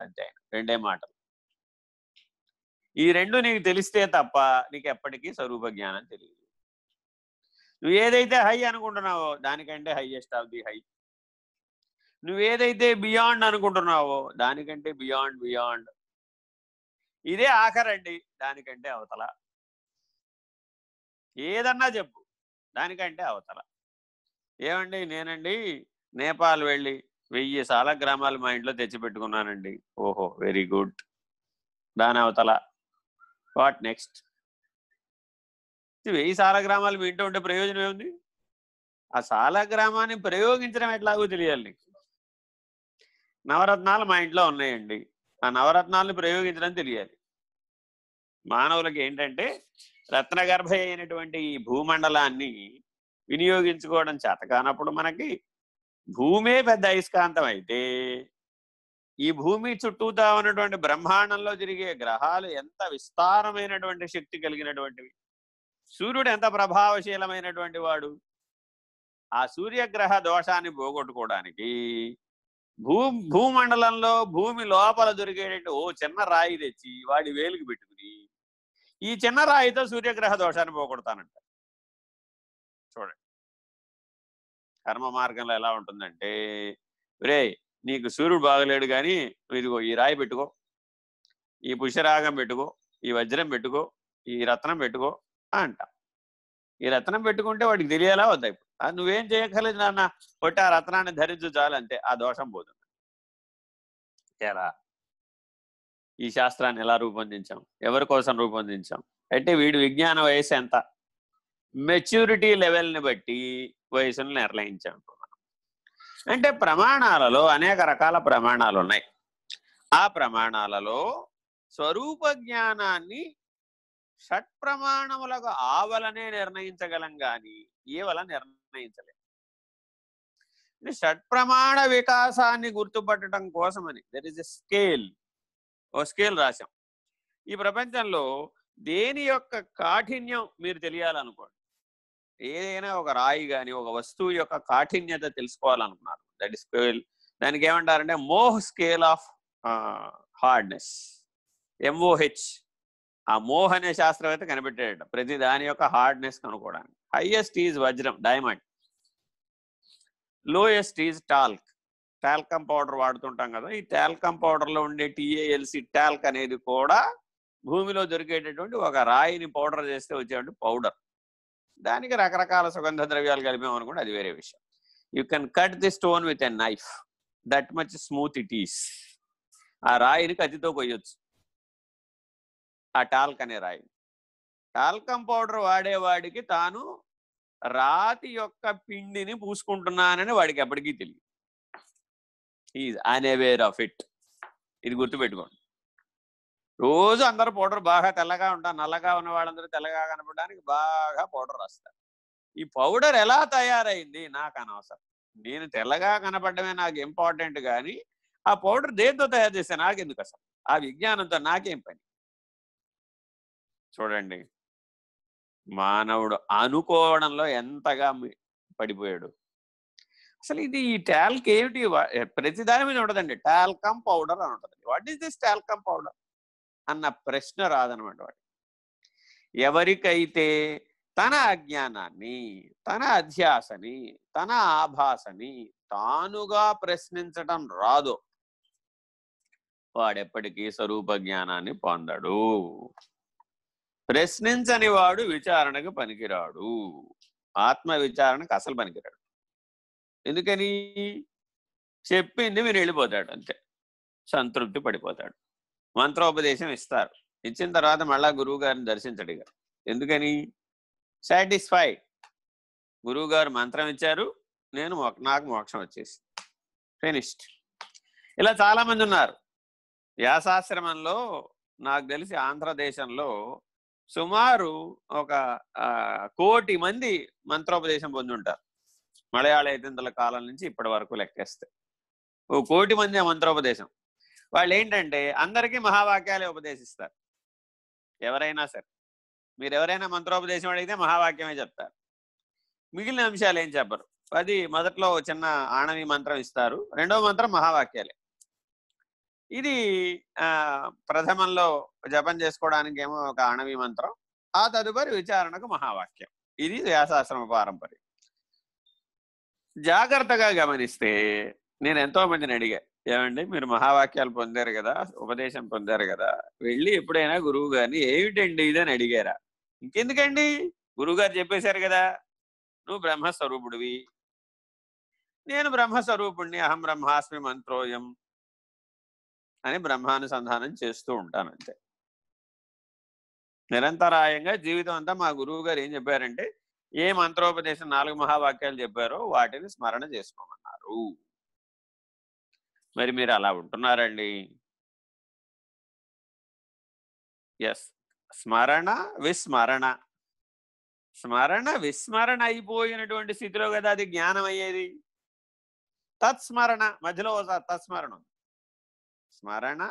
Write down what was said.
అంతే ఆయన రెండే మాటలు. ఈ రెండు నీకు తెలిస్తే తప్ప నీకు ఎప్పటికీ స్వరూప జ్ఞానం తెలియదు. నువ్వు ఏదైతే హై అనుకుంటున్నావో దానికంటే హైయెస్ట్ ఆఫ్ ది హై నువ్వు ఏదైతే బియాండ్ అనుకుంటున్నావో దానికంటే బియాండ్ బియాండ్ ఇదే ఆఖరండి దానికంటే అవతల. ఏదన్నా చెప్పు దానికంటే అవతల. ఏమండి నేనండి నేపాల్ వెళ్ళి వెయ్యి సాల గ్రామాలు మా ఇంట్లో తెచ్చిపెట్టుకున్నానండి ఓహో వెరీ గుడ్. దాని అవతల వాట్ నెక్స్ట్? వెయ్యి సాల గ్రామాలు మీ ఇంట్లో ఉంటే ప్రయోజనం ఏముంది? ఆ సాల గ్రామాన్ని ప్రయోగించడం ఎట్లాగో తెలియాలి నీకు. నవరత్నాలు మా ఇంట్లో ఉన్నాయండి. ఆ నవరత్నాలను ప్రయోగించడం తెలియాలి. మానవులకి ఏంటంటే రత్నగర్భ అయినటువంటి ఈ భూమండలాన్ని వినియోగించుకోవడం చేత కానప్పుడు మనకి భూమే పెద్ద అయస్కాంతం అయితే ఈ భూమి చుట్టూతా ఉన్నటువంటి బ్రహ్మాండంలో తిరిగే గ్రహాలు ఎంత విస్తారమైనటువంటి శక్తి కలిగినటువంటివి. సూర్యుడు ఎంత ప్రభావశీలమైనటువంటి వాడు. ఆ సూర్యగ్రహ దోషాన్ని పోగొట్టుకోవడానికి భూ భూమండలంలో భూమి లోపల దొరికేటట్టు ఓ చిన్న రాయి తెచ్చి వాడి వేలికి పెట్టుకుని ఈ చిన్న రాయితో సూర్యగ్రహ దోషాన్ని పోగొడతానంట. చూడండి. కర్మ మార్గంలో ఎలా ఉంటుందంటే రే నీకు సూర్యుడు బాగలేడు కానీ ఇదిగో ఈ రాయి పెట్టుకో ఈ పుష్యరాగం పెట్టుకో ఈ వజ్రం పెట్టుకో ఈ రత్నం పెట్టుకో అంట. ఈ రత్నం పెట్టుకుంటే వాడికి తెలియాలా వద్దా ఇప్పుడు ఆ నువ్వేం చేయక్కర్లేదు నాన్న కొట్టి ఆ రత్నాన్ని ధరించు చాలు అంతే ఆ దోషం పోతుంది ఎలా ఈ శాస్త్రాన్ని ఎలా రూపొందించాం? ఎవరి కోసం రూపొందించాం? అంటే వీడి విజ్ఞాన వయసు ఎంత? మెచ్యూరిటీ లెవెల్ని బట్టి వయసును నిర్ణయించాం. అంటే ప్రమాణాలలో అనేక రకాల ప్రమాణాలు ఉన్నాయి ఆ ప్రమాణాలలో స్వరూప జ్ఞానాన్ని షట్ ప్రమాణములకు ఆవలనే నిర్ణయించగలం కానీ ఏవల నిర్ణయించలేం. షట్ ప్రమాణ వికాసాన్ని గుర్తుపట్టడం కోసమని దర్ ఇస్ ఎ స్కేల్ ఓ స్కేల్ రాశాం. ఈ ప్రపంచంలో దేని యొక్క కాఠిన్యం మీరు తెలియాలనుకోండి ఏదైనా ఒక రాయి కానీ ఒక వస్తువు యొక్క కాఠిన్యత తెలుసుకోవాలనుకున్నారు. దట్ ఇస్ స్కేల్ దానికి ఏమంటారంటే Mohs scale of hardness. M O H ఆ మోహ్ అనే శాస్త్రవేత్త కనిపెట్టాడు ప్రతి దాని యొక్క హార్డ్నెస్ కనుక్కోవడానికి. హైయెస్ట్ ఈజ్ వజ్రం diamond. Lowest is talc talcum powder వాడుతుంటాం కదా ఈ టాల్కమ్ పౌడర్లో ఉండే టిఏఎల్సి టాల్క్ అనేది కూడా భూమిలో దొరికేటటువంటి ఒక రాయిని పౌడర్ చేస్తే వచ్చేటువంటి పౌడర్ దానికి రకరకాల సుగంధ ద్రవ్యాలు కలిపామనుకోండి అది వేరే విషయం. You can cut the stone with a knife that much smooth it is ఆ రాయిని కత్తితో కొయ్యొచ్చు. ఆ టాల్క్ అనే రాయి. టాల్కమ్ పౌడర్ వాడేవాడికి తాను రాతి యొక్క పిండిని పూసుకుంటున్నానని వాడికి ఎప్పటికీ తెలియదు. ఈజ్ అన్అవేర్ ఆఫ్ ఇట్ ఇది గుర్తుపెట్టుకోండి. రోజు అందరూ పౌడర్ బాగా తెల్లగా ఉంటారు. నల్లగా ఉన్న వాళ్ళందరూ తెల్లగా కనపడడానికి బాగా పౌడర్ రాస్తారు. ఈ పౌడర్ ఎలా తయారైంది? నాకు అనవసరం. నేను తెల్లగా కనపడమే నాకు ఇంపార్టెంట్ కానీ ఆ పౌడర్ దేంతో తయారు చేస్తే నాకెందుకు అసలు? ఆ విజ్ఞానంతో నాకేం పని? చూడండి. మానవుడు అనుకోవడంలో ఎంతగా పడిపోయాడు? అసలు ఇది ఈ టాల్క్ ఏమిటి? ప్రతిదాని ప్రతి దాని మీద ఉండదండి. టాల్కమ్ పౌడర్ అని ఉంటుంది what is this talcum powder? అన్న ప్రశ్న రాదనమాట వాడి. ఎవరికైతే తన అజ్ఞానాన్ని తన అధ్యాసని తన ఆభాసని తానుగా ప్రశ్నించటం రాదో. వాడెప్పటికీ స్వరూప జ్ఞానాన్ని పొందడు. ప్రశ్నించని వాడు విచారణకు పనికిరాడు. ఆత్మ విచారణకు అసలు పనికిరాడు. ఎందుకని? చెప్పింది మీరు వెళ్ళిపోతాడు అంతే. సంతృప్తి పడిపోతాడు. మంత్రోపదేశం ఇస్తారు. ఇచ్చిన తర్వాత మళ్ళా గురువు గారిని దర్శించడు ఎందుకని? సాటిస్ఫైడ్ గురువు గారు మంత్రం ఇచ్చారు. నేను నాకు మోక్షం వచ్చేసి ఫినిష్డ్ ఇలా చాలా మంది ఉన్నారు. వ్యాసాశ్రమంలో నాకు తెలిసి ఆంధ్రదేశంలో సుమారు ఒక కోటి మంది మంత్రోపదేశం పొంది ఉంటారు మలయాళ ఐతింతల కాలం నుంచి ఇప్పటి వరకు లెక్కేస్తే. ఓ కోటి మంది ఆ మంత్రోపదేశం. వాళ్ళు ఏంటంటే అందరికీ మహావాక్యాలే ఉపదేశిస్తారు. ఎవరైనా సరే. మీరు ఎవరైనా మంత్రోపదేశం అడిగితే మహావాక్యమే చెప్తారు. మిగిలిన అంశాలు ఏం చెప్పరు. అది మొదట్లో చిన్న ఆణవి మంత్రం ఇస్తారు. రెండవ మంత్రం మహావాక్యాలే. ఇది ప్రథమంలో జపం చేసుకోవడానికి ఏమో ఒక ఆణవి మంత్రం. ఆ తదుపరి విచారణకు మహావాక్యం. ఇది వ్యాసాశ్రమ పారంపర్యం. జాగ్రత్తగా గమనిస్తే నేను ఎంతో మందిని అడిగా. ఏమండి? మీరు మహావాక్యాలు పొందారు కదా ఉపదేశం పొందారు కదా వెళ్ళి ఎప్పుడైనా గురువు గారిని ఏమిటండి ఇదని అడిగారా? ఇంకెందుకండి? గురువుగారు చెప్పేశారు కదా నువ్వు బ్రహ్మస్వరూపుడివి. నేను బ్రహ్మస్వరూపుణ్ణి అహం బ్రహ్మాస్మి మంత్రోయం అని బ్రహ్మానుసంధానం చేస్తూ ఉంటాను అంతే. నిరంతరాయంగా జీవితం అంతా మా గురువు గారు ఏం చెప్పారంటే ఏ మంత్రోపదేశం నాలుగు మహావాక్యాలు చెప్పారో వాటిని స్మరణ చేసుకోమన్నారు. మరి మీరు అలా ఉంటున్నారండి? ఎస్ స్మరణ విస్మరణ. స్మరణ విస్మరణ అయిపోయినటువంటి స్థితిలో కదా అది జ్ఞానం అయ్యేది? తత్స్మరణ మధ్యలో తత్స్మరణ. స్మరణ